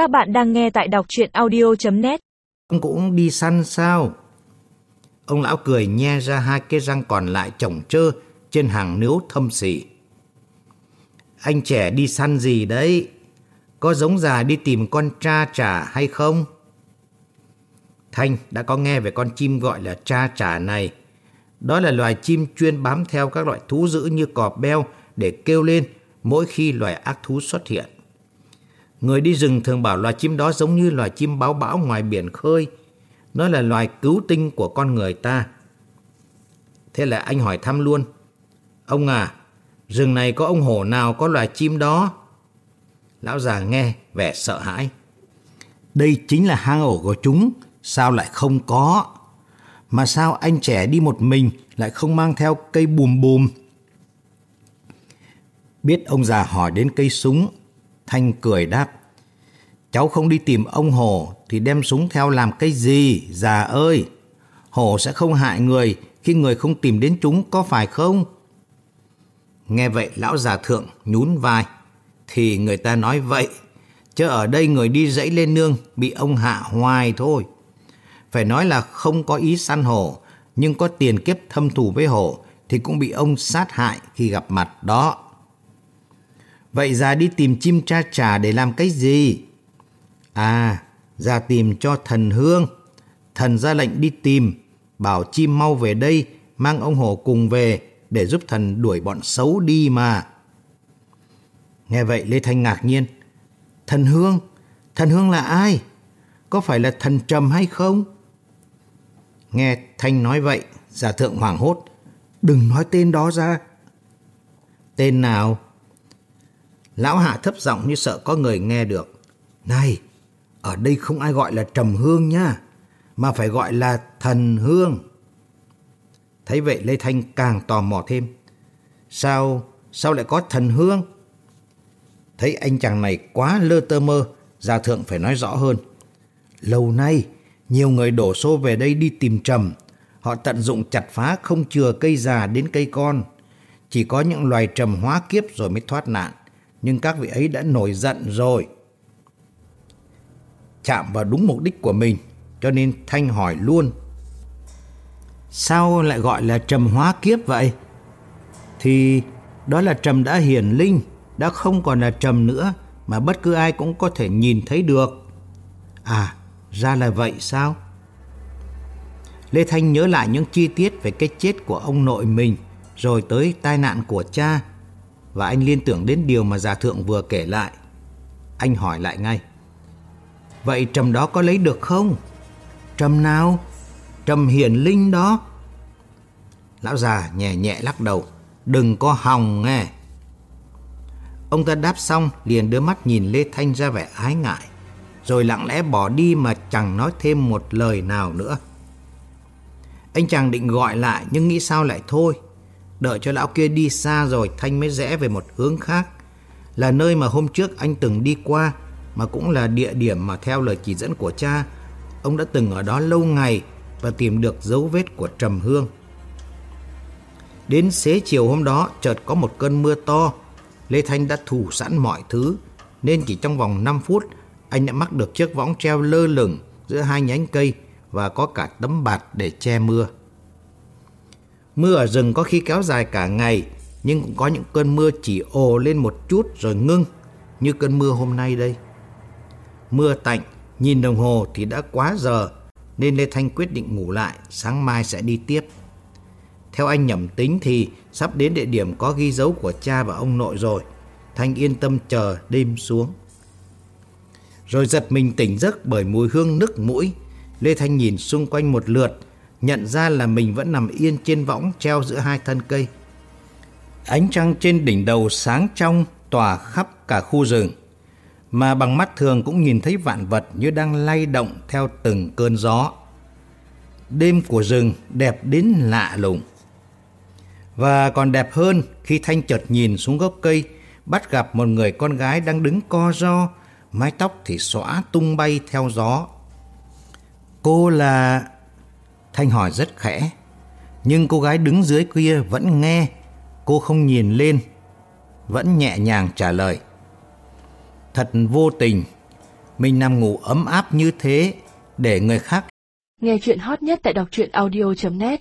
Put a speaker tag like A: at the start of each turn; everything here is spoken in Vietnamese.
A: Các bạn đang nghe tại đọc chuyện audio.net
B: Ông cũng đi săn sao? Ông lão cười nhe ra hai cái răng còn lại chồng trơ trên hàng nướu thâm sỉ. Anh trẻ đi săn gì đấy? Có giống già đi tìm con tra trả hay không? Thanh, đã có nghe về con chim gọi là tra trả này. Đó là loài chim chuyên bám theo các loại thú dữ như cọp beo để kêu lên mỗi khi loài ác thú xuất hiện. Người đi rừng thường bảo loài chim đó giống như loài chim báo bão ngoài biển khơi. Nó là loài cứu tinh của con người ta. Thế là anh hỏi thăm luôn. Ông à, rừng này có ông hổ nào có loài chim đó? Lão già nghe vẻ sợ hãi. Đây chính là hang ổ của chúng, sao lại không có? Mà sao anh trẻ đi một mình lại không mang theo cây bùm bùm? Biết ông già hỏi đến cây súng, Thanh cười đáp. Cháu không đi tìm ông hồ thì đem súng theo làm cái gì, già ơi? Hồ sẽ không hại người khi người không tìm đến chúng có phải không? Nghe vậy lão già thượng nhún vai. Thì người ta nói vậy, chứ ở đây người đi dãy lên nương bị ông hạ hoài thôi. Phải nói là không có ý săn hổ, nhưng có tiền kiếp thâm thù với hổ thì cũng bị ông sát hại khi gặp mặt đó. Vậy già đi tìm chim cha trà để làm cái gì? À, già tìm cho thần hương. Thần ra lệnh đi tìm, bảo chim mau về đây, mang ông hổ cùng về để giúp thần đuổi bọn xấu đi mà. Nghe vậy Lê Thanh ngạc nhiên. Thần hương? Thần hương là ai? Có phải là thần trầm hay không? Nghe Thanh nói vậy, giả thượng hoảng hốt. Đừng nói tên đó ra. Tên nào? Lão hạ thấp giọng như sợ có người nghe được. Này, ở đây không ai gọi là trầm hương nhá, mà phải gọi là thần hương. Thấy vậy Lê Thanh càng tò mò thêm. Sao, sao lại có thần hương? Thấy anh chàng này quá lơ tơ mơ, Gia Thượng phải nói rõ hơn. Lâu nay, nhiều người đổ xô về đây đi tìm trầm. Họ tận dụng chặt phá không chừa cây già đến cây con. Chỉ có những loài trầm hóa kiếp rồi mới thoát nạn. Nhưng các vị ấy đã nổi giận rồi. Chạm vào đúng mục đích của mình, cho nên Thanh hỏi luôn. Sao lại gọi là trầm hóa kiếp vậy? Thì đó là trầm đã hiển linh, đã không còn là trầm nữa mà bất cứ ai cũng có thể nhìn thấy được. À, ra là vậy sao? Lê Thanh nhớ lại những chi tiết về cái chết của ông nội mình, rồi tới tai nạn của cha, và anh liên tưởng đến điều mà già thượng vừa kể lại. Anh hỏi lại ngay. Vậy trầm đó có lấy được không? Trầm nào? Trầm hiển linh đó. Lão già nhẹ nhẹ lắc đầu. Đừng có hòng nghe. Ông ta đáp xong, liền đưa mắt nhìn Lê Thanh ra vẻ ái ngại. Rồi lặng lẽ bỏ đi mà chẳng nói thêm một lời nào nữa. Anh chàng định gọi lại nhưng nghĩ sao lại thôi. Đợi cho lão kia đi xa rồi Thanh mới rẽ về một hướng khác. Là nơi mà hôm trước anh từng đi qua mà cũng là địa điểm mà theo lời chỉ dẫn của cha ông đã từng ở đó lâu ngày và tìm được dấu vết của Trầm Hương. Đến xế chiều hôm đó chợt có một cơn mưa to Lê Thanh đã thủ sẵn mọi thứ, nên chỉ trong vòng 5 phút, anh đã mắc được chiếc võng treo lơ lửng giữa hai nhánh cây và có cả tấm bạt để che mưa. Mưa ở rừng có khi kéo dài cả ngày, nhưng cũng có những cơn mưa chỉ ồ lên một chút rồi ngưng, như cơn mưa hôm nay đây. Mưa tạnh, nhìn đồng hồ thì đã quá giờ, nên Lê Thanh quyết định ngủ lại, sáng mai sẽ đi tiếp. Theo anh nhẩm tính thì sắp đến địa điểm có ghi dấu của cha và ông nội rồi. Thanh yên tâm chờ đêm xuống. Rồi giật mình tỉnh giấc bởi mùi hương nức mũi. Lê Thanh nhìn xung quanh một lượt, nhận ra là mình vẫn nằm yên trên võng treo giữa hai thân cây. Ánh trăng trên đỉnh đầu sáng trong tỏa khắp cả khu rừng. Mà bằng mắt thường cũng nhìn thấy vạn vật như đang lay động theo từng cơn gió. Đêm của rừng đẹp đến lạ lùng. Và còn đẹp hơn khi Thanh chợt nhìn xuống gốc cây, bắt gặp một người con gái đang đứng co ro, mái tóc thì xõa tung bay theo gió. Cô là... Thanh hỏi rất khẽ, nhưng cô gái đứng dưới kia vẫn nghe, cô không nhìn lên, vẫn nhẹ nhàng trả lời. Thật vô tình, mình nằm ngủ ấm áp như thế để người khác
C: Nghe chuyện hot nhất tại đọc truyện audio.net